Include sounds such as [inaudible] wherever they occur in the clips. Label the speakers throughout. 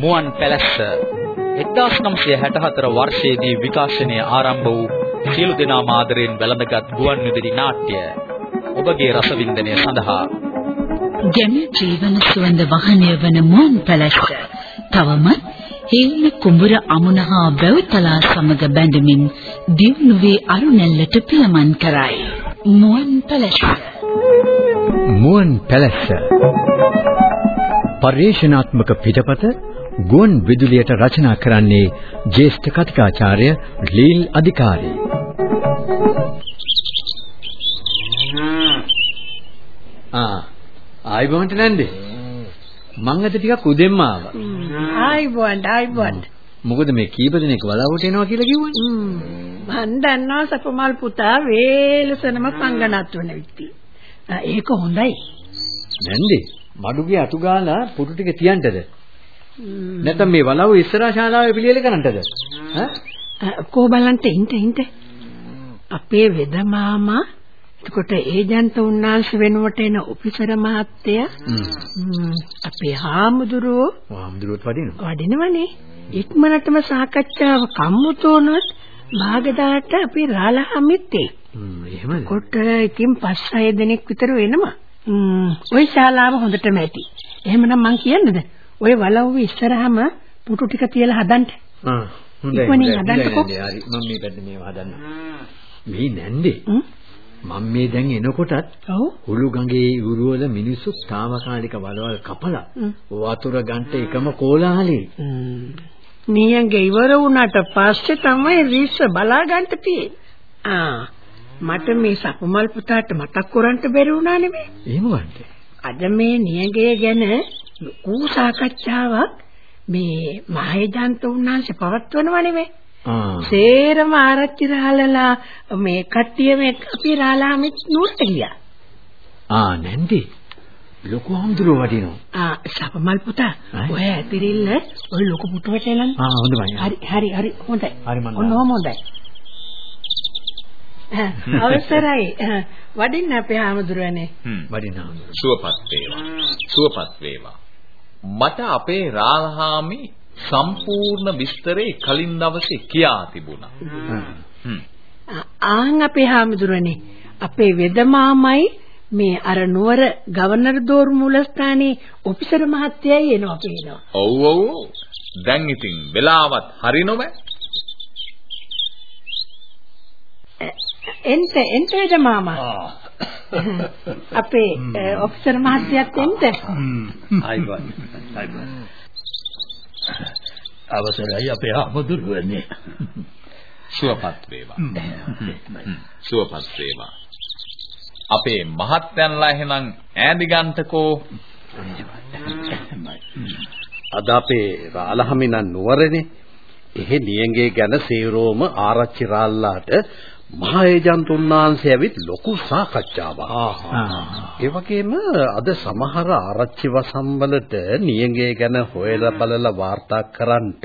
Speaker 1: මුවන් පැලැස්ස 1964 වර්ෂයේදී විකාශනය ආරම්භ වූ සියලු දෙනා මාදරෙන් වැළඳගත් ගුවන් විදුලි නාට්‍ය ඔබගේ රසවින්දනය සඳහා.
Speaker 2: ජන ජීවන සුවඳ වහනය වන මුවන් පැලැස්ස තවමත් හේන කුඹුර අමුණහා බැවතලා සමග බැඳමින් දිව්නුවේ අරුණැල්ලට පියමන් කරයි. මුවන් පැලැස්ස.
Speaker 3: මුවන් පැලැස්ස. පරිශනාත්මක පිටපත ගුවන් විදුලියට රචනා කරන්නේ ජ්‍යෙෂ්ඨ කතිකාචාර්ය ලීල් අධිකාරී. ආ ආයිබෝන්ට නැන්දේ. මං අද ටිකක් උදෙන්ම ආවා.
Speaker 4: ආයිබෝන් ආයිබෝන්.
Speaker 3: මොකද මේ කීප දෙනෙක් වලාවට එනවා කියලා කිව්වනේ.
Speaker 4: මන් දන්නවා සපමල් පුතා වේලසනම සංගණත් වෙන විත්ති. ඒක හොඳයි.
Speaker 3: නැන්දේ මඩුගේ අතු ගාලා පුටු ටික තියන්නද? නැත්නම් මේ වලව් ඉස්සරහා ශාලාවේ පිළියෙල කරන්නද?
Speaker 4: ඈ කෝ බලන්න ඉන්න ඉන්න. අපේ වෙද මාමා එතකොට ඒජන්ත උන්නාංශ වෙනුවට එන ඔෆිසර් මහත්තයා අපේ හාමුදුරුවෝ
Speaker 3: හාමුදුරුවෝත් වඩිනවා.
Speaker 4: වඩිනවනේ. ඉක්මනටම සාකච්ඡාව කම්මුතෝනොත් භාගදාට අපි රාලහාමිත් එයි.
Speaker 3: හ්ම් එහෙමද?
Speaker 4: කොට ඉතින් පස් හය දෙනෙක් විතර වෙනවා. ওই ශාලාව හොඳටම ඇති. එහෙමනම් මං කියන්නද? ওই වලව්ව ඉස්සරහම පුටු ටික තියලා හදන්න.
Speaker 3: ආ හොඳයි.
Speaker 4: ඉක්මනින් හදන්නකෝ.
Speaker 3: හරි මම මේ පැත්තේ මේව හදන්න. මේ නැන්දේ. මම මේ දැන් එනකොටත් හුළු ගඟේ යුරු වල මිනිස්සු තාවකාලික වලවල් කපලා වතුර ගන්ට එකම කෝලාහලේ.
Speaker 4: නියඟේ ඉවර වුණාට පස්සේ තමයි රීස බලා ගන්න තියෙන්නේ. ආ මට මේ සපුමල් පුතාට මතක් කරන්ට බැරි වුණා නෙමෙයි.
Speaker 3: එහෙම වන්දේ.
Speaker 4: අද මේ නියගේ ගැන ලොකු සාකච්ඡාවක් මේ මහේජාන්ත උන්නාංශ පවත්වනවා නෙමෙයි. සේරම ආරච්චි රාලලා මේ කට්ටිය මේ අපි රාලාමිත් නුවරට ගියා.
Speaker 3: ආ නැන්දේ ලොකු හම්දුර වඩිනවා.
Speaker 4: ආ සපමල් පුතා ඔය ඇතිරිල්ල ඔය ලොකු පුටුවට එලන්න.
Speaker 3: ආ හොඳයි.
Speaker 4: හරි හරි හරි හොඳයි.
Speaker 3: හරි මං
Speaker 4: ඔන්න හොඳයි. [laughs] අවසරයි වඩින්න අපේ ආමදුරනේ.
Speaker 3: වඩිනවා.
Speaker 5: සුවපත් වේවා. සුවපත් වේවා. මට අපේ රාලහාමි සම්පූර්ණ විස්තරේ කලින් දවසේ කියා තිබුණා.
Speaker 4: ආන් අපේ ආමදුරනේ අපේ වෙදමාමයි මේ අර නුවර ගවර්නර් දෝරු මූලස්ථානයේ ඔෆිසර් මහත්තයයි එනවා පේනවා.
Speaker 5: ඔව් ඔව්. දැන් ඉතින් වෙලාවත් හරි නොවේ.
Speaker 4: එන්ට එන්ට වේද මාමා. අපේ ඔෆිසර් මහත්තයාත් එන්ට.
Speaker 6: ආයිබන්. ආයිබන්. අවසරයි අපේ ආමුදුරුවනේ.
Speaker 5: සුවපත් වේවා. සුවපත් වේවා. අපේ මහත්යන්ලා එහෙනම් ඈඳි ගන්නකෝ.
Speaker 7: අද අපේ රාලහමිනන් නුවරනේ එහෙ නියංගේ ගැන සේරෝම ආරච්චි රාල්ලාට මහා ඒජන්තුන් වහන්සේ ඇවිත් ලොකු සාකච්ඡාවක්. ඒ වගේම අද සමහර ආරච්චි වසම්වලට නියංගේ ගැන හොයලා බලලා වාර්තා කරන්නට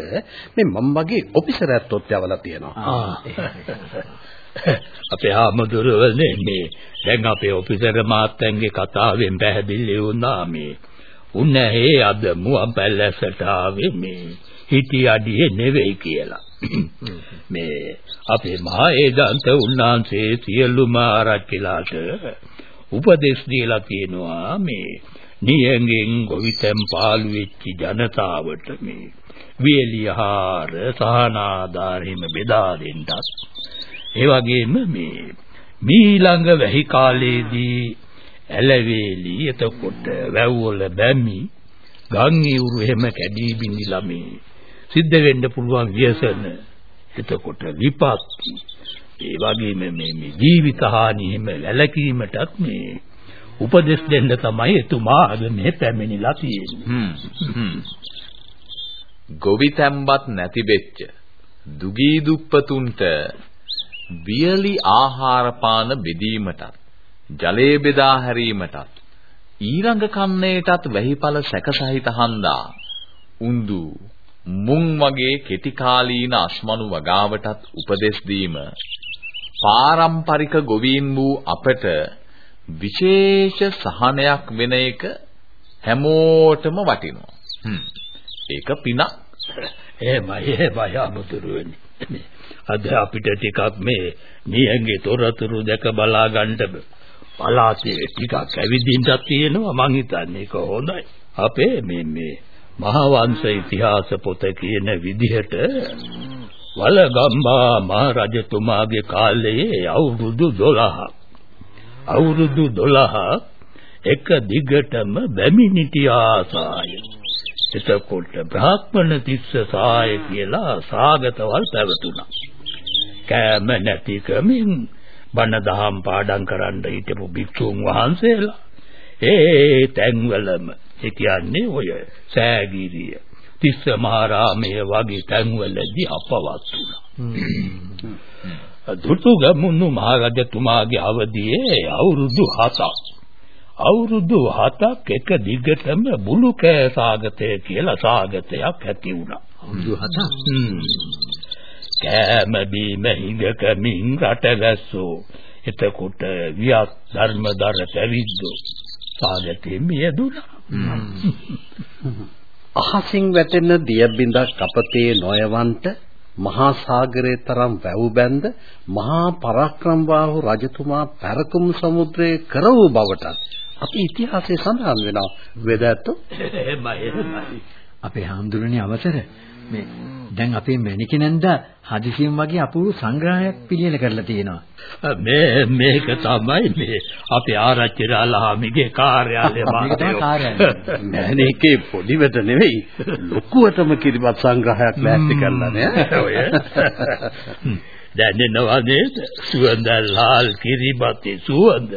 Speaker 7: මේ මම වගේ ඔෆිසර් ඇත්තොත් යවලා තියෙනවා.
Speaker 6: අපේ ආමදුරවනේ මේ දැන් අපේ ඔෆිසර් මාත්තන්ගේ කතාවෙන් පැහැදිලි වුණා මේ උන්නේ අද මුවන් පැලැස්සට ආවේ මේ හිටි අඩියේ නෙවෙයි කියලා. මේ අපේ මහා ඒදන්ත උන්නාන්සේ සියලුම ආරච්චිලාට උපදෙස් දීලා කියනවා මේ නියංගෙන් ගොවිතැන් පාළු වෙච්ච ජනතාවට මේ වියලියහාර සහනාධාරෙම බෙදා දෙන්නත්. ඒ වගේම මේ මීළඟ වැහි කාලයේදී ඇලවේලි එතකොට වැව්වල බැමි ගම් ඉවුරු එහෙම කැඩී බිඳිලා මේ සිද්ධ වෙන්න පුළුවන් ව්‍යසන එතකොට විපත්ති ඒ වගේම මේ මේ ජීවිත හානි එහෙම වැළකීමටත් මේ උපදෙස් දෙන්න තමයි එතුමා අද මේ පැමිණිලා තියෙන්නේ.
Speaker 5: ගොවිතැන්පත් නැති වෙච්ච දුගී දුප්පතුන්ට වියලි ආහාර පාන බෙදීමටත් ජලය බෙදා හැරීමටත් ඊළඟ කන්නේටත් වැහිපල සැකසහිත හන්දා උන්දු මුං වගේ කෙටි කාලීන අස්මනු වගාවටත් උපදෙස් දීම පාරම්පරික ගොවීන් වූ අපට විශේෂ සහනයක් වෙන එක හැමෝටම වටිනවා. ඒක පිනක්.
Speaker 6: එහෙමයි එහෙමයි අමුතුරුවනි. අද අපිට ටිකක් මේ නියංගේ තොරතුරු දැක බලා ගන්න පලාතේ ටිකක් ඇවිදින්නත් තියෙනවා මං හිතන්නේ ඒක හොඳයි. අපේ මේ මේ මහා වංශ ඉතිහාස පොත කියන විදිහට වලගම්බා මහ රජතුමාගේ කාලයේ අවුරුදු 12ක් අවුරුදු 12ක් එක දිගටම බැමිණිටියා සාය. එතකොට බ්‍රාහ්මණ තිස්ස සාය කියලා සාගතවල් පැවතුණා. කෑම නැතිකමින් බණ දහම් පාඩම් කරන්න හිටපු භික්ෂුන් වහන්සේලා ඒ තැන්වලම ඒ කියන්නේ ඔය සෑගිරිය තිස්ස මහරාමයේ වගේ තැන්වලදී අපවත් වුණා. දුටුගමුණු මහරජතුමාගේ අවදියේ අවුරුදු 7ක් අවුරුදු 7ක් එක දිගටම බුළු කෑ සාගතය කියලා සාගතයක් ඇති වුණා.
Speaker 3: අවුරුදු 7ක්.
Speaker 6: කෑම බීම හිඟකමින් රටගැස්සෝ එතකොට වියක් ධර්මදර පැවිද්දෝ සාගතේ මියදුනා. [laughs]
Speaker 7: අහසින් වැටෙන දිය බිඳක් අපතේ නොයවන්ට මහා සාගරයේ තරම් වැව් බැඳ මහා පරාක්‍රමබාහු රජතුමා පැරකුම් සමුද්‍රයේ කර වූ බවට අපේ ඉතිහාසයේ සඳහන් වෙනවා. වෙදැත්තෝ? [laughs]
Speaker 6: එහෙමයි එහෙමයි.
Speaker 3: අපේ හාමුදුරනේ අවසර මේ දැන් අපේ මැණිකනන්ද හදිසියෙන් වගේ අපූර්ව සංග්‍රහයක් පිළියෙල කරලා තියෙනවා.
Speaker 6: මේ මේක තමයි මේ අපේ ආරච්චි රාලහාමිගේ කාර්යාලය
Speaker 3: කාර්යාලය.
Speaker 7: මෑණිකේ පොඩිවට නෙවෙයි ලොකුවටම කිරිබත් සංග්‍රහයක් ලෑස්ති කරලා නේ.
Speaker 6: ඔය. දැනෙනවා නේද? සුවඳ ලාල් කිරිබතේ සුවඳ.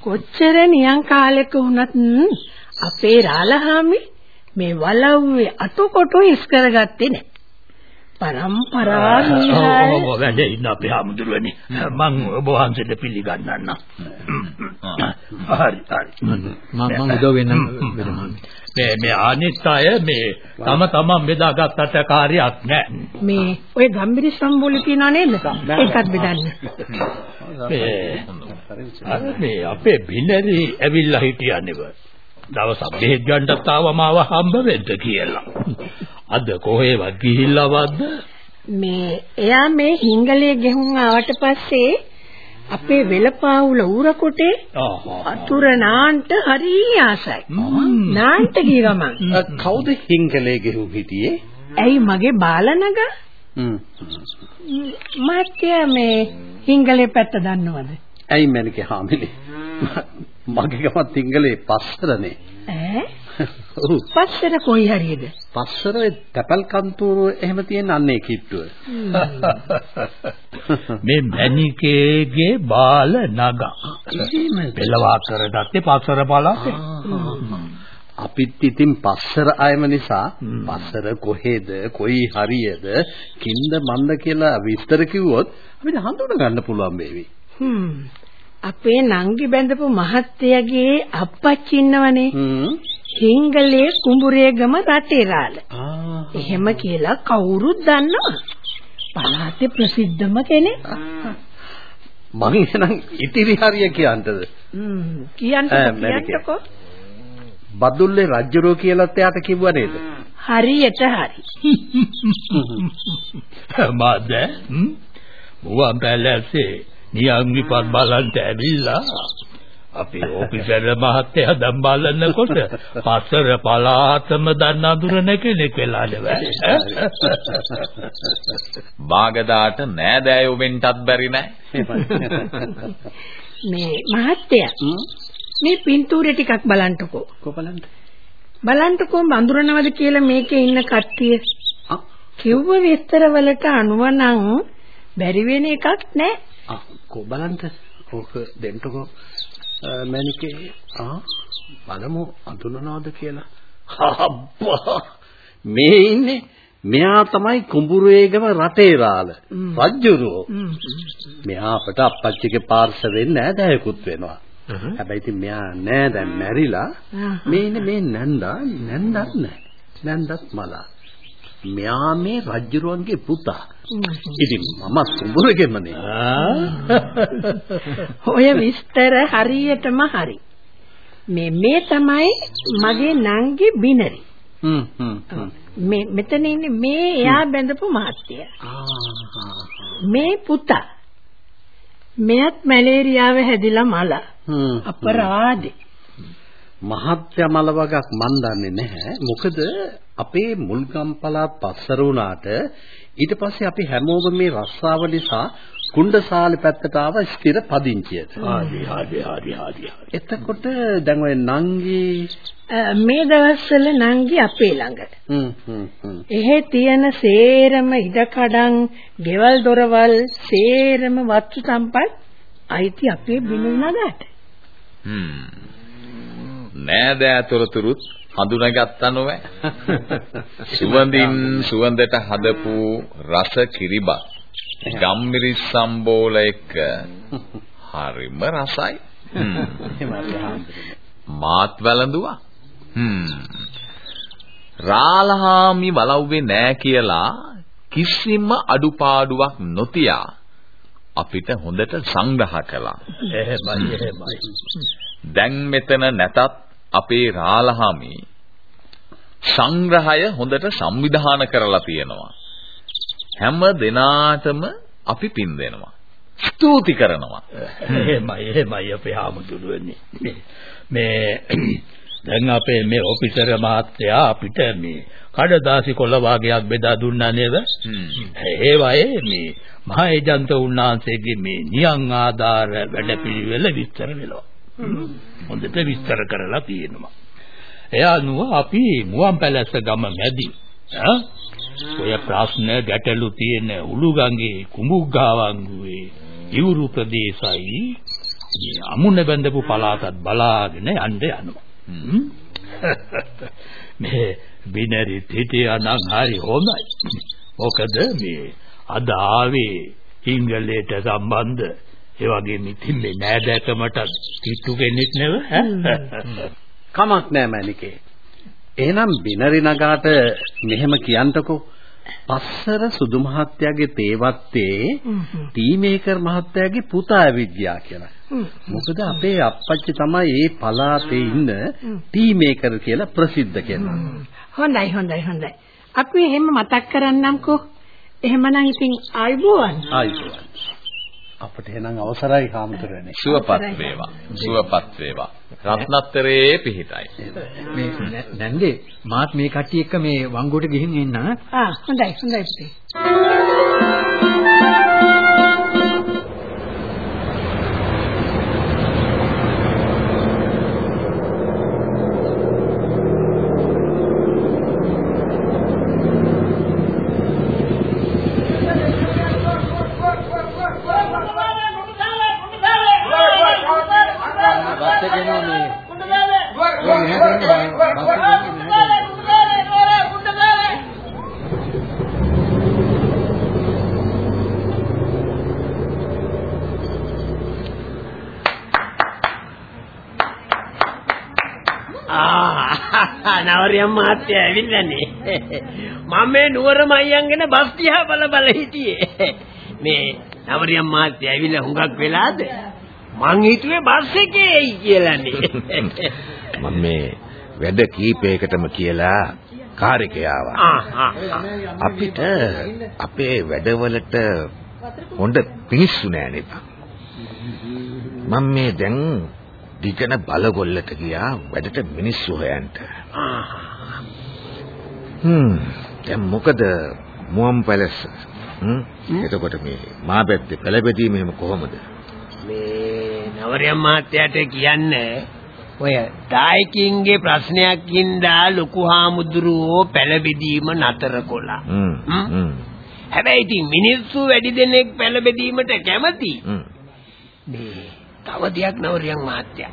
Speaker 4: කොච්චර නියං කාලෙක වුණත් අපේ රාලහාමි මේ වලව්වේ අතකොටු ඉස් කරගත්තේ නැහැ. පරම්පරා නිහාර
Speaker 6: ඔව් වැඩ ඉන්න අපේ හමුදුරුවනි මං ඔබ වහන්සේට පිළිගන්නම් හරි හරි
Speaker 3: මම මම උදව් වෙන්න වෙනවා.
Speaker 6: මේ මේ අනිත් අය මේ තම තමන් බෙදාගත්තට කාර්යයක් නැහැ
Speaker 4: මේ ඔය ගම්බිරි සම්බෝලේ තියනා නේද? ඒකත් බෙදන්න.
Speaker 6: මේ මේ අපේ බිනරි ඇවිල්ලා හිටියන්නේව දවසක් බෙහෙත් ගන්නත් ආව හම්බ වෙන්න කියලා. අද කොහෙවත් ගිහිල්ලාවද්ද?
Speaker 4: මේ එයා මේ හිංගලේ ගෙහුම් ආවට පස්සේ අපේ වෙලපාවුල ඌරකොටේ අතුර නාන්ට හරි ආසයි. නාන්ට ගිය ගමන්.
Speaker 7: කවුද හිංගලේ ගෙහු හිටියේ?
Speaker 4: ඇයි මගේ බාලනග? මාත්‍ය මේ හිංගලේ පැත්ත දන්නවද?
Speaker 7: ඇයි මැනිකේ හාමිනේ මගේ ගමත් හිංගලේ පස්සරනේ.
Speaker 4: ඈ?
Speaker 7: ඔව්.
Speaker 4: පස්සට කොයි හරියද?
Speaker 7: පස්සර තැපල් කන්තෝර එහෙම තියෙන අන්නේ කිට්ටුව.
Speaker 6: මේ මැනිකේගේ බාල නගා. පෙළවා කරගත්තේ පස්සර පළාතේ.
Speaker 7: අපිත් ඉතින් පස්සර අයම නිසා පස්සර කොහෙද කොයි හරියද කින්ද මන්ද කියලා විස්තර කිව්වොත් අපිට හඳුන ගන්න පුළුවන් වේවි.
Speaker 4: හ්ම්. අපේ නංගි බැඳපු මහත්තයාගේ අප්පච්චි ඉන්නවනේ. හිංගලේ කුඹුරේගම රටේරාල. එහෙම කියලා කවුරුත් දන්නවා. පළාතේ ප්‍රසිද්ධම කෙනෙක්.
Speaker 7: මං එහෙනම් ඉතිරි හරිය කියන්නද?
Speaker 4: හ්ම්.
Speaker 7: මැරිකේ.
Speaker 4: කියන්නකෝ.
Speaker 7: බදුල්ලේ රජ්ජුරෝ කියලාත් එයාට කිව්වා නේද?
Speaker 4: හරියට හරි. [laughs]
Speaker 6: මාද මුවන් පැලැස්සේ නියම් විපත් බලන්ට ඇවිල්ලා අපේ ඔෆිසර් මහත්තයා දැන් බලනකොට පස්සර පලාතම දන්න අඳුරන කෙනෙක් වෙලාද
Speaker 5: බාගදාට නෑදෑයෝ වෙන්නත් බැරි නෑ.
Speaker 4: මේ මහත්තයා මේ පින්තූරේ ටිකක් බලන්නකෝ.
Speaker 7: කොපලන්ට.
Speaker 4: බලන්නකෝ අඳුරනවද කියලා මේකේ ඉන්න කට්ටිය. කිව්ව විස්තර වලට අනුව නම් බැරි වෙන එකක් නෑ.
Speaker 7: ආ කොබලන්ට ඕක දෙන්නකෝ මැනිකේ ආ බලමු අඳුනනවද කියලා. අබ්බා මේ ඉන්නේ මෙයා තමයි කුඹුරේගම රටේරාල රජ්ජුරුවෝ. මෙයා අපට අප්පච්චිගේ පාර්ශවෙන් නෑදෑයෙකුත් වෙනවා. හැබැයි ඉතින් මෙයා නෑ දැන් මැරිලා මේ ඉන්නේ මේ නැන්දා නැන්දත් නෑ. නැන්දත් මලා. මෙයා මේ රජ්ජුරුවන්ගේ පුතා. ඉතින් මම කුඹුරේගෙමනේ.
Speaker 4: ඔය විස්තර හරියටම හරි. මේ මේ තමයි මගේ නංගි බිනරි.
Speaker 7: හ්ම් හ්ම්.
Speaker 4: මේ මෙතන ඉන්නේ මේ එයා බැඳපු මහත්තය. මේ පුතා. මෙයත් මැලේරියාව හැදිලා මල.
Speaker 7: හ්ම්.
Speaker 4: අපරාධේ.
Speaker 7: මහත්ය මල වගක් මන් දන්නේ නැහැ. මොකද අපේ මුල්ගම් පළාත් පස්සර වුණාට ඊට පස්සේ අපි හැමෝම මේ රස්සාව නිසා කුණ්ඩසාලි පැත්තට ආව ස්ථිර පදිංචියට.
Speaker 6: හරි හරි හරි හරි.
Speaker 7: එතකොට දැන් ඔය නංගි
Speaker 4: මේ දවස්වල නංගි අපේ ළඟ.
Speaker 7: හ්ම් හ්ම් හ්ම්.
Speaker 4: එහෙ තියෙන සේරම ඉඩකඩම්, ගෙවල් දොරවල්, සේරම වස්තු සම්පත් අයිති අපේ බිනුනගට.
Speaker 5: හ්ම්. නෑදෑ තොරතුරුත් හඳුනාගත්තා නොවැ. සුවඳින් සුවඳට හදපු රස කිරිබත්. ගම්මිරිස් සම්බෝල එක්ක හරිම රසයි. මාත් වැළඳුවා. හ්ම්. රාලහාමි බලව්වේ නෑ කියලා කිසිම අඩුපාඩුවක් නොතියා අපිට හොඳට සංග්‍රහ කළා.
Speaker 6: එහෙමයි එහෙමයි.
Speaker 5: දැන් මෙතන නැතත් අපේ රාලහාමි සංග්‍රහය හොඳට සංවිධානය කරලා තියෙනවා. හැම දිනාටම අපි පින් දෙනවා. ස්තුති කරනවා.
Speaker 6: එහෙමයි එහෙමයි අපේ ආමුදුරුවනේ. මේ දැන් අපේ මේ ඔෆිසර් මහත්තයා අපිට මේ කඩදාසි කොළ වාගයක් බෙදා දුන්නා නේද? ඒ වගේ මේ මහා ඒජන්ත උන්නාන්සේගේ මේ නියං ආධාර වැඩපිළිවෙල විස්තර වෙනවා. හොඳට විස්තර කරලා තියෙනවා. ඒ අනුව අපි මුවන් පැලැස්ස ගම මැදි ඈ ඔය ප්‍රශ්න ගැටලු තියෙන උළුගඟේ කුඹුග්ගාවන්ගුවේ ඉවුරු ප්‍රදේශයි මේ අමුණ බැඳපු පළාතත් බලාගෙන යන්න යනවා. හ්ම්. [laughs] මේ බිනරි හිටියා නම් හරි හොඳයි. මොකද මේ අද ආවේ සිංහලයට සම්බන්ධ ඒ වගේම ඉතින් මේ නෑදෑකමට කිට්ටු කෙනෙක් නෙව
Speaker 7: කමක් නෑ මැනිකේ. එහෙනම් බිනරි නගාට මෙහෙම කියන්ටකෝ. පස්සර සුදු මහත්තයාගේ තේවත්තේ ටීමේකර් මහත්තයාගේ පුතා ඇවිද්දියා කියලා. මොකද අපේ අප්පච්චි තමයි මේ පළාතේ ඉන්න ටීමේකර් කියලා ප්‍රසිද්ධ කෙනා.
Speaker 4: හොඳයි හොඳයි හොඳයි. අපි එහෙම මතක් කරන්නම්කෝ. එහෙමනම් ඉතින් ආයිබෝවන්.
Speaker 7: ආයිබෝවන්. අපිට එහෙනම් අවසරයි හාමුදුරනේ.
Speaker 5: සුවපත් වේවා. සුවපත් වේවා. රත්නත්තරේ පිහිටයි.
Speaker 3: මේ නැන්දේ මාත් මේ කට්ටිය එක්ක මේ වංගුවට ගිහින් එන්න. ආ
Speaker 4: හොඳයි හොඳයි පුතේ.
Speaker 3: බස් එක එනවා මේ. ඔය මෙහෙට එන්න බස් එක එන්නේ මෙහෙට එන්න.
Speaker 8: ආ නවරියම් මහත්තයා ඇවිල්ලානේ මම මේ නුවර මයියන්ගෙන බස් දිහා බල බල හිටියේ මේ නවරියම් මහත්තයා ඇවිල්ලා හුඟක් වෙලාද මං හිතුවේ බස් එකේ එයි කියලානේ [laughs]
Speaker 9: මම මේ වැඩ කීපයකටම කියලා කාර් එකේ ආවා. අපිට අපේ වැඩවලට හොඳ පිනිස්සු නෑ නේද? මම මේ දැන් දිගන බලගොල්ලට ගියා වැඩට මිනිස්සු හොයන්න. හ්ම් දැන් මොකද මුවන් පැලස් හ්ම් එතකොට මේ මා පැත්තේ පළබෙදීම එහෙම කොහොමද?
Speaker 8: මේ නවරියම් මහත්තයාට කියන්න ඔය දායකින්ගේ ප්‍රශ්නයක් හින්දා ලොකු හාමුදුරුවෝ පළබෙදීම නතර?
Speaker 9: හ්ම්
Speaker 8: හැබැයි ඉතින් මිනිස්සු වැඩි දෙනෙක් පළබෙදීමට කැමති? මේ තව දෙයක් නවරියන් මහත්තයා.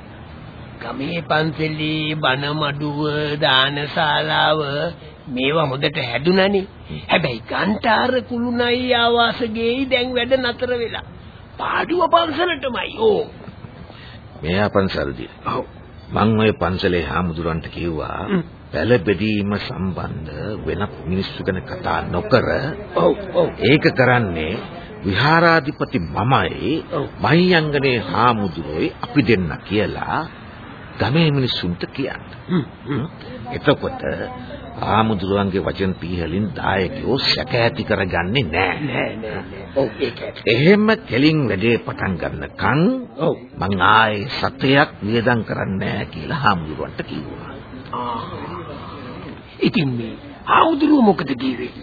Speaker 8: ගමේ පන්සලේ බණ මඩුව දානශාලාව මේවා හොඳට හැදුනනේ හැබැයි ගන්ටාර කුළුණයි ආවාසගේයි දැන් වැඩ නතර වෙලා. පාඩුව පන්සලටමයි ඕ
Speaker 9: මෙයා පන්සල්දී. ඔව්. මං ওই පන්සලේ හාමුදුරන්ට කිව්වා
Speaker 8: හ්ම්.
Speaker 9: පැල බෙදීම සම්බන්ධ වෙනත් මිනිස්සු ගැන කතා නොකර
Speaker 8: ඔව් ඔව්
Speaker 9: ඒක කරන්නේ විහාරාධිපති මමයි. මහියංගනේ හාමුදුරුවෝයි අපි දෙන්න කියලා ගමේ මිනිස්සුන්ට කියන්න. එතකොට ආමුදුරන්ගේ වචන පීහලින් දායකයෝ සැක ඇති කරගන්නේ.
Speaker 8: නෑ නෑ නෑ. ඔව් ඒක.
Speaker 9: එහෙම කෙලින් වැඩේ පටන් ගන්නකන්
Speaker 8: ඔව්.
Speaker 9: මං ආයේ සතයක් වියදම් කරන්නේ නැහැ කියලා හාමුදුරුවන්ට කිව්වා.
Speaker 8: ඉතින් මේ ආවුදුරු මොකද කිව්වේ?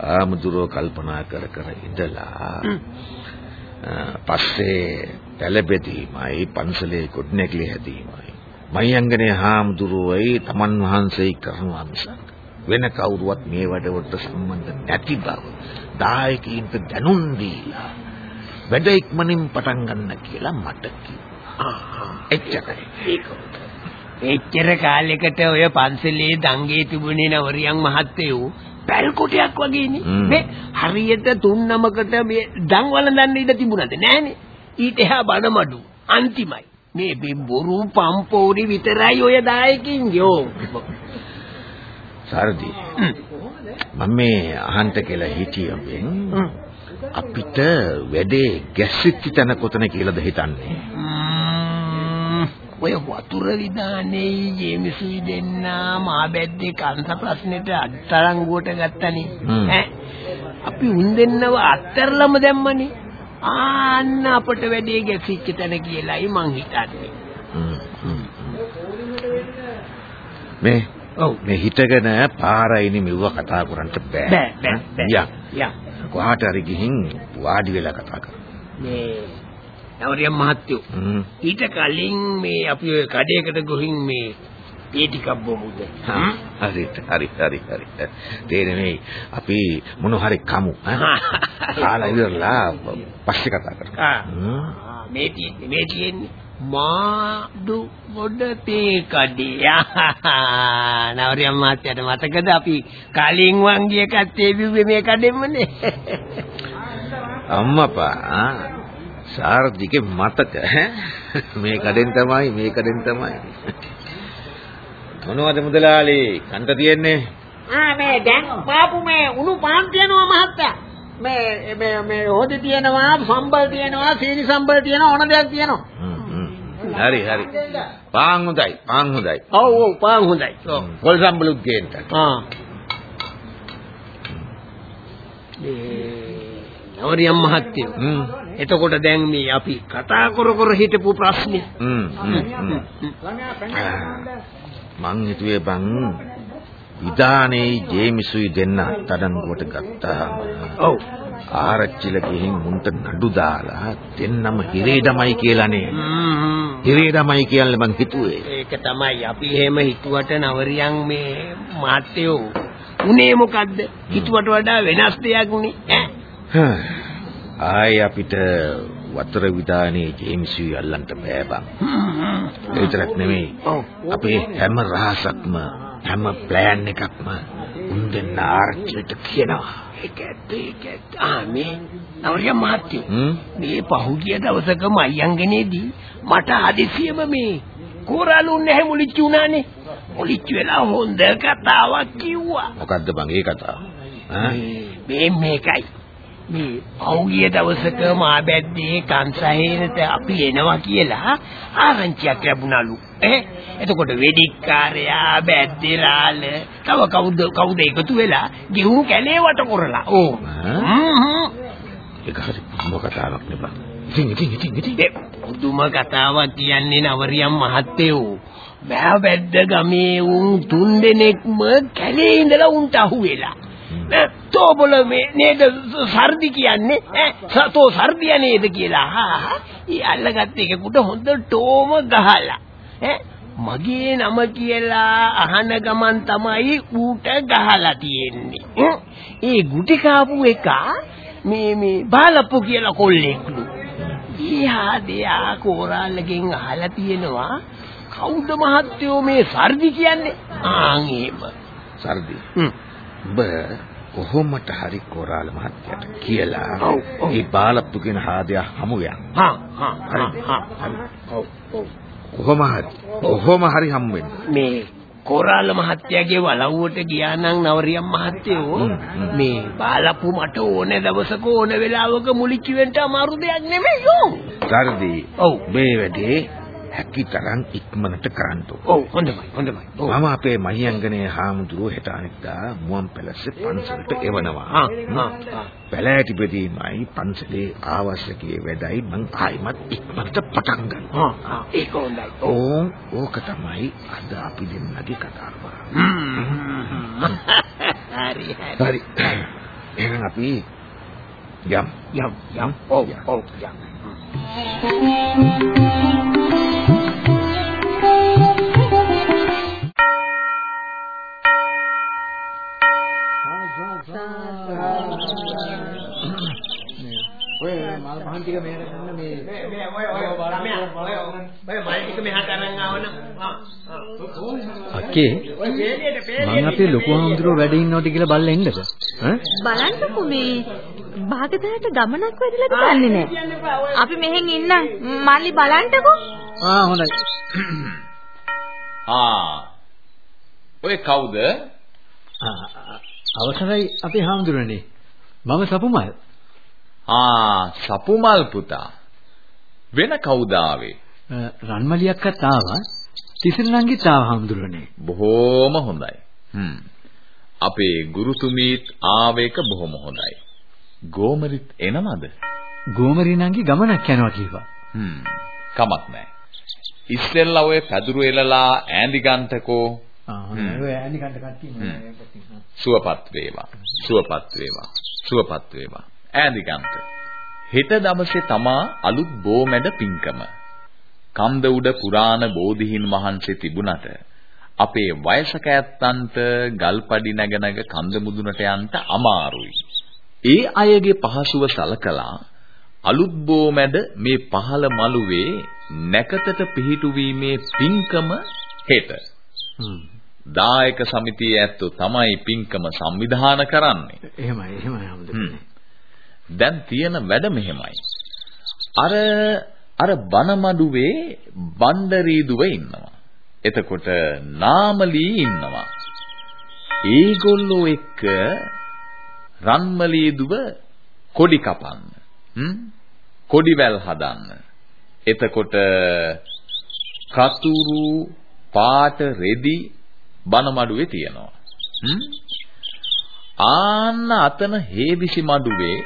Speaker 9: ආමුදුරෝ කල්පනා කර කර ඉඳලා පස්සේ පැලබෙදීමයි පන්සලේ ගොඩනැගිලි හැදීමයි මයංගනේ හාමුදුරුවෝයි තමන් වහන්සේයි කරනවා මිසක් වෙන කවුරුවත් මේ වැඩවලට සම්බන්ධ නැති බව දායකයින්ට දැනුම් දීලා වැඩ ඉක්මනින් පටන් ගන්න කියලා මට කිව්වා. එච්චරයි.
Speaker 8: ඒක. එච්චර කාලයකට ඔය පන්සලේ දංගේ තිබුණේ නවරියන් මහත්තයෝ පැල් කොටයක් වගේනේ. මේ හරියට තුන් නමකට මේ දන් වළඳන්න ඉඩ තිබුණාද? නෑනේ. ඊට එහා බණමඩු අන්තිමයි මේ මේ බොරු පම්පෝරි විතරයි ඔය දායකින්ගේ ඕ
Speaker 9: සාරදී මම මේ අහන්ත කියලා හිටියවෙන් අපිට වැඩේ ගැස්සිච්ච තැන කොතන කියලාද හිතන්නේ?
Speaker 8: ඔය වතුර විදානේ ජේමිසුයි දෙන්න මා බැද්දේ කන්ස ප්‍රශ්නෙට අත්තරංගුවට ගත්තනේ. ඈ. අපි උන් දෙන්නව අත්තරලම දැම්මනේ ආන්න අපට වැඩේ ගැසිච්ච තැන කියලායි මං හිතන්නේ.
Speaker 9: මේ
Speaker 8: ඔව්
Speaker 9: මේ හිටගෙන පාරයිනි මෙව්ව කතා කරන්න බෑ.
Speaker 8: බෑ බෑ බෑ
Speaker 9: යා
Speaker 8: යා
Speaker 9: කොහාට හරි ගිහින් වාඩි වෙලා කතා කරමු.
Speaker 8: මේ නවරියම් මහත්තයෝ
Speaker 9: හ්ම්.
Speaker 8: ඊට කලින් මේ අපි ඔය කඩේකට ගොහින් මේ ඒ ටිකක් බොමුද
Speaker 9: හරි හරි හරි හරි. තේරෙන්නේ අපි මොන හරි කමු. කාලා ඉවරලා පස්සේ කතා කරමු.
Speaker 8: මේ තියෙන්නේ මේ තියෙන්නේ මාඩු ගොඩ තේ කඩේ නවරියම් මහත්තයාට මතකද අපි කලින් වංගිය කත්තේ බිව්වේ මේ කඩෙම්මනේ?
Speaker 9: අම්මපා සාරදිගේ මතක? මේ කඩෙන් තමයි මේ කඩෙන් තමයි මොනවද මුදලාලි? කන්ට තියෙන්නේ?
Speaker 4: ආ මේ දැන් බාපු මේ උණු පාන් තියනවා මහත්තයා. මේ මේ මේ හොදි තියනවා, සම්බල් තියනවා, සීනි සම්බල් තියනවා, ඕන දෙයක් තියනවා.
Speaker 9: හරි හරි. පාන් හොඳයි පාන් හොඳයි.
Speaker 8: ඔව් ඔව් පාන් හොඳයි. ඔව්.
Speaker 9: පොල් සම්බලුත් ගේන්න.
Speaker 8: ආ. නවරියම් මහත්තයෝ.
Speaker 9: හ්ම්.
Speaker 8: එතකොට දැන් මේ අපි කතා කර කර හිටපු ප්‍රශ්නේ.
Speaker 9: හ්ම්. මං හිතුවේ බං විදානේ ජේමිසුයි දෙන්න අත්අඩංගුවට ගත්තාම
Speaker 8: ඔව්.
Speaker 9: ආරච්චිල ගිහින් මුන්ට නඩු දාලා දෙන්නම හිරේඩමයි කියලානේ.
Speaker 8: හ්ම්.
Speaker 9: හිරේඩමයි කියන්නේ මං හිතුවේ.
Speaker 8: ඒක තමයි අපි එහෙම හිතුවට නවරියන් මේ මාත්‍යෝ. උනේ මොකද්ද? හිතුවට වඩා වෙනස් දෙයක් නේ ඈ.
Speaker 9: ආයි අපිට වතුර විදානේ ජේම්ස්යු අල්ලන්න බෑ බං. ඒ විතරක් නෙමෙයි. අපේ හැම රහසක්ම හැම ප්ලෑන් එකක්ම උන් දෙන්න ආර්චිට කියනවා.
Speaker 8: ඒක ඇත්ත ඒක ඇත්ත ආ මේ නවරියන් මහත්තයෝ? මේ පහුගිය දවසක මයංගනේදී මට හදිසියෙම මේ කෝරාලුන් නැහැ මුලිච්චු උනානේ මුලිච්චු වෙලා හොඳ කතාවක් කිව්වා
Speaker 9: මොකද්ද බං ඒ කතාව?
Speaker 8: මේ මේකයි මේ පහුගිය දවසක මා බැද්දේ කංසහේනට අපි එනවා කියලා ආරංචියක් ලැබුණලු. ඈ එතකොට වෙදිකාරයා බැද්දේලාල තව කවුද කවුද එකතු වෙලා ගෙහුම් කැලේ වට කරලා. ඕ.
Speaker 9: ඈ? ඒක හරි පුදුම කතාවක් නේ බං. ඉතින් ඉතින් ඉතින් ඉතින්.
Speaker 8: ඒ පුදුම කතාවක් කියන්නේ නවරියම් මහත්තයෝ. මෑ බැද්ද ගමේ උන් තුන් දෙනෙක්ම කැලේ ඉඳලා උන්ට අහුවෙලා තෝබල මේ නේද සර්දි කියන්නේ? ඈ? සතෝ සර්දිය නේද කියලා? ආහා ඊ අල්ලගත්ත එකකට හොඳ ටෝම ගහලා. ඈ? මගේ නම කියලා අහන ගමන් තමයි ඌට ගහලා තියෙන්නේ. ඒ ගුටි කාපු එක මේ මේ බාලප්පු කියලා කොල්ලෙක්ලු. ඊහා දෙයා කෝරාලගෙන් අහලා තියෙනවා කවුද මහත්තයෝ මේ සර්දි කියන්නේ? ආන් එහෙම.
Speaker 9: සර්දි.
Speaker 8: හ්ම්.
Speaker 9: ඔබ කොහොමට හරි කොරාල මහත්තයාට කියලා. ඒ බාලප්පු කියන හාදයා හමු යන්න.
Speaker 8: හා හා හා හා ඔව් ඔව්
Speaker 9: කොහොම හරි කොහොම හරි හම්බ වෙන්න.
Speaker 8: මේ කොරාල මහත්තයාගේ වලව්වට ගියා නම් නවරියම් මහත්තයෝ
Speaker 9: හ්ම්, හ්ම්.
Speaker 8: මේ බාලප්පු මට ඕන දවසක ඕන වෙලාවක මුලිච්චි වෙන්න අමාරු දෙයක් නෙමෙයි යෝ
Speaker 9: සර්දි
Speaker 8: ඔව්
Speaker 9: මේ වැඩේ හැකි තරම් ඉක්මනට කරන්න
Speaker 8: ඔව් හොඳයි හොඳයි.
Speaker 9: මම අපේ මහියංගනේ හාමුදුරුවෝ හෙට අනිද්දා මුවන් පැලස්ස පන්සලට එවනවා. පැලෑටි බෙදීමයි පන්සලේ ආවශ්‍යකයේ වැඩයි මං ආයිමත් ඉක්මනට පටන් ගන්නවා.
Speaker 8: ඒක හොඳයි.
Speaker 9: ඕ ඕක තමයි අද අපි දෙන්නගේ කතාව.
Speaker 8: හරි හරි.
Speaker 9: එහෙනම් අපි යම්
Speaker 8: යම් යම්. ඔව් ඔව් යම්.
Speaker 3: ඔය මල් පහන් ටික මෙහෙට ගන්න මේ
Speaker 8: මේ ඔය ඔය ඔය ඔය මල් ටික මෙහාට අරන් ආවනම් ආ ආ.
Speaker 3: අක්කේ. මං අපේ ලොකු හාමුදුරුවෝ වැඩ ඉන්නවට කියලා බලලා එන්නද? ඈ?
Speaker 10: බලන්නකෝ මේ භාගතයට ගමනක් වැඩිලාද දන්නේ නැහැ. අපි මෙහෙන් ඉන්න. මල්ලි බලන්නකෝ.
Speaker 3: ආ හොඳයි.
Speaker 5: ආ ඔය කවුද?
Speaker 3: ආ, අවසරයි අපේ හාමුදුරනේ. මම සපුමල්
Speaker 5: ආ සපුමල් පුතා. වෙන කවුද ආවේ?
Speaker 3: රන්මලියක්වත් ආවා තිසරණන්ගිත් ආවා හාමුදුරනේ
Speaker 5: බොහෝම හොඳයි. හ්ම්. අපේ ගුරුතුමීත් ආවේක බොහොම හොඳයි. ගෝමරිත් එනවද?
Speaker 3: ගෝමරිනන්ගේ ගමනක් යනවා කිව්වා
Speaker 5: හ්ම්. කමක් නැහැ. ඉස්සෙල්ලා ඔය පැදුරු එලලා ඈඳි ගන්නකෝ.
Speaker 3: ආ ඔය ඈනි කන්ට කට්ටිය.
Speaker 5: සුවපත් වේවා. සුවපත් වේවා. සුවපත් වේවා. ඈඳි ගන්නට. හෙට දවසේ තමා අලුත් බෝමැඩ පින්කම. කන්ද උඩ පුරාණ බෝධිහින් වහන්සේ තිබුණට අපේ වයසක ඇත්තන්ට ගල්පඩි නැග නැග කන්ද මුදුනට යන්න අමාරුයි. ඒ අයගේ පහසුව සලකලා අලුත් බෝමැඩ මේ පහළ මළුවේ නැකතට පිහිටුවීමේ පින්කම හෙට. දායක සමිතියේ ඇත්තෝ තමයි පින්කම සංවිධානය කරන්නේ.
Speaker 3: එහෙමයි එහෙමයි හාමුදුරනේ
Speaker 5: දැන් තියෙන වැඩ මෙහෙමයි. අර අර බනමඩුවේ බණ්ඩරීදුව ඉන්නවා. එතකොට නාමලී ඉන්නවා. ඒගොල්ලෝ එක්ක රන්මලීදුව කොඩි කපන්න. හ්ම්? කොඩිවැල් හදන්න. එතකොට කතුරු පාට රෙදි බනමඩුවේ තියෙනවා. හ්ම්? ආන්න අතන හේවිසි මඩුවේ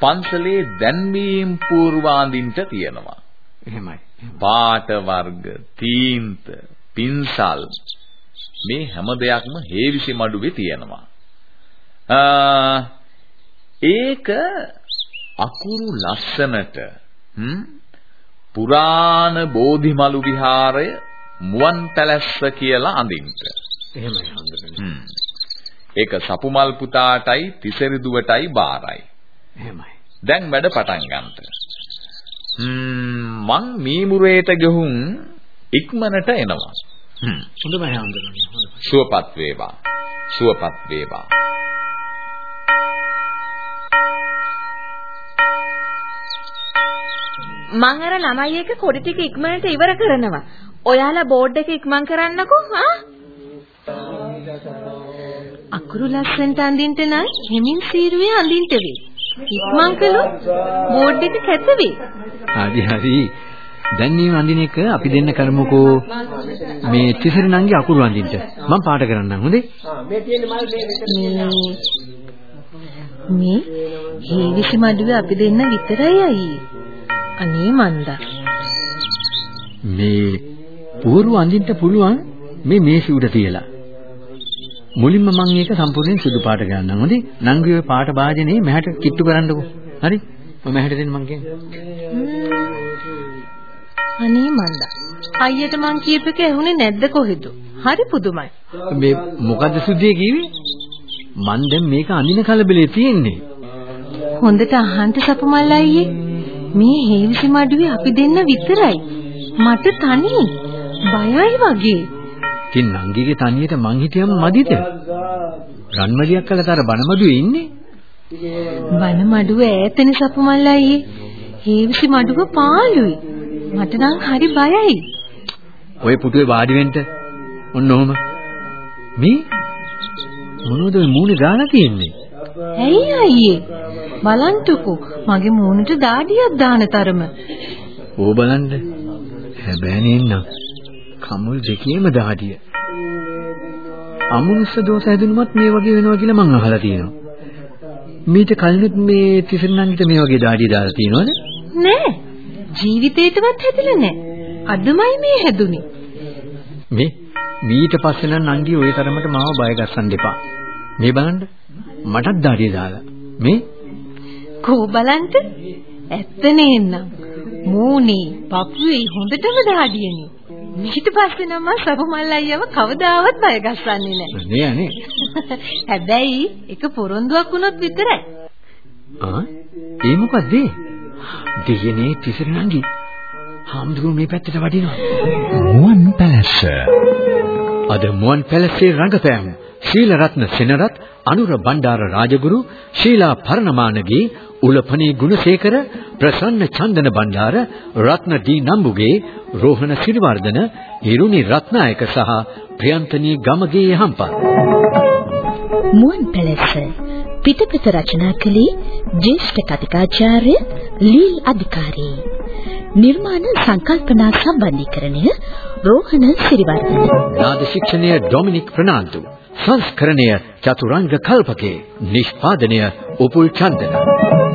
Speaker 5: පන්සලේ දැන්වීම් පූර්වාන්දින්ට තියෙනවා.
Speaker 3: එහෙමයි
Speaker 5: පාට වර්ග, තීන්ත, පින්සල් මේ හැම දෙයක්ම හේවිසි මඩුවේ තියෙනවා. ඒක අකුරු ලස්සනට හ්ම් පුරාණ බෝධිමලු විහාරය මුවන් පැලැස්ස කියලා අඳින්න.
Speaker 3: එහෙමයි
Speaker 5: හ්ම්. ඒක සපුමල් පුතාටයි තිසරිදුවටයි බාරයි.
Speaker 3: එහෙමයි
Speaker 5: දැන් වැඩ පටන් ගන්නට. මං මීමුරේට ගහුන් ඉක්මනට එනවා. හ්ම්.
Speaker 3: හොඳයි හොඳයි
Speaker 5: සුවපත් වේවා. සුවපත් වේවා.
Speaker 10: මං අර ළමයි එක කොඩි ටික ඉක්මනට ඉවර කරනවා. ඔයාලා බෝඩ් එක ඉක්මන් කරන්නකෝ ආ. අකුරු ලස්සනට අඳින්න නම් හිමින් සීරුවේ අඳින්න වෙයි. ඉක්මන් කළොත් බෝඩ් එක කැත වෙයි.
Speaker 3: හරි හරි දැන් මේ වඳින එක අපි දෙන්න කරමුකෝ මේ තිසරණන්ගේ අකුරු වඳින්න මම පාට කරන්නම් හොඳේ
Speaker 8: ආ මේ තියෙන මල් මේ
Speaker 10: මේ හේවිසි මඩුවේ අපි දෙන්න විතරයි අයියේ. අනේ මන්දා.
Speaker 3: මේ පුවරු අඳින්න පුළුවන් මේ මේසි උඩ තියලා මුලින්ම මම මේක සම්පූර්ණයෙන් සුදු පාට ගන්නම් හොඳේ නංගි ඔය පාට භාජනේ මෙහාට කිට්ටු කරන්නකෝ හරි මම මෙහාට දෙන්න මං කියන්නේ
Speaker 10: අනේ මන්දා. අයියට මං කියපේක ඇහුනේ නැද්ද කොහෙද? හරි පුදුමයි.
Speaker 3: මේ මොකද්ද සුද්ධිය කිව්වේ මං දැන් මේක අඳින කලබලේ තියෙන්නේ
Speaker 10: හොඳට අහන්න සපමල් අයියේ. මේ හේවිසි මඩුවේ අපි දෙන්න විතරයි. මට තනි. බයයි වගේ.
Speaker 3: ඉතින් නංගිගේ තනියට මං හිටියම මදිද රන්මලියක් කළට අර බනමදුවේ ඉන්නේ
Speaker 10: වන මඩුව ඈතනේ සපමල් අයියේ. හේවිසි මඩුව පාළුයි. මට නම් හරි බයයි.
Speaker 3: ඔය පුටුවේ වාඩි වෙන්න ඔන්න ඔහම මේ මොනවද ඔය මූණේ දාලා තියෙන්නේ
Speaker 10: ඇයි අයියේ? බලන්ටකෝ මගේ මූණට දාඩියක් දාන තරම.
Speaker 3: ඕ බලන්න හැබැයි නේන්න කමුල් දෙකේම දහඩිය. අමනුෂ්‍ය දෝෂ හැදුනමත් මේ වගේ වෙනවා කියලා මං අහලා තියෙනවා. මීට කලිනුත් මේ තිසරණන්ට මේ වගේ දාඩිය දාලා තියෙනවද?
Speaker 10: නෑ. ජීවිතේටවත් හැදිලා නෑ. අදමයි මේ හැදුනේ.
Speaker 3: මේ මීට පස්සේ නම් නංගි ওই තරමට මාව බය ගස්සන්න එපා. මේ බලන්න මටත් දාඩිය දාලා. මේ
Speaker 10: කෝ බලන්න ඇත්ත නේන්නම් මූණේ පපුවේ හොඳටම දාඩියනේ ඊට පස්සේ නම් මම සපමල් අයියව කවදාවත් බය ගස්සන්නේ නැහැ.
Speaker 3: නේ අනේ [laughs]
Speaker 10: හැබැයි එක පොරොන්දුවක් වුණොත් විතරයි.
Speaker 3: ආ? ඒ මොකද්ද? දෙයනේ තිසරණන්ගේ හාමුදුරුවෝ මේ පැත්තට වඩිනවා.
Speaker 1: මුවන් පැලැස්ස.
Speaker 3: අද මුවන් පැලැස්සේ රංගපෑම්. ශීල රත්න සෙනරත් අනුර බණ්ඩාර රාජගුරු ශීලා පරණමානගේ උලපනේ ගුණසේකර ප්‍රසන්න චන්දන බණ්ඩාර රත්න ඩී නම්බුගේ රෝහණ සිරිවර්ධන හිරුනි රත්නායක සහ ප්‍රියන්තනී ගමගේ හම්පත්
Speaker 2: මුවන් පැලැස්ස පිටපත රචනා කළේ ජ්‍යෙෂ්ඨ කතිකාචාර්ය ලීල් අධිකාරී. නිර්මාණ සංකල්පනා සම්බන්ධීකරණය රෝහණ සිරිවර්ධන.
Speaker 3: නාද ශික්ෂණය ඩොමිනික් ප්‍රනාන්දු. සංස්කරණය චතුරංග කල්පකේ. නිෂ්පාදනය උපුල් චන්දන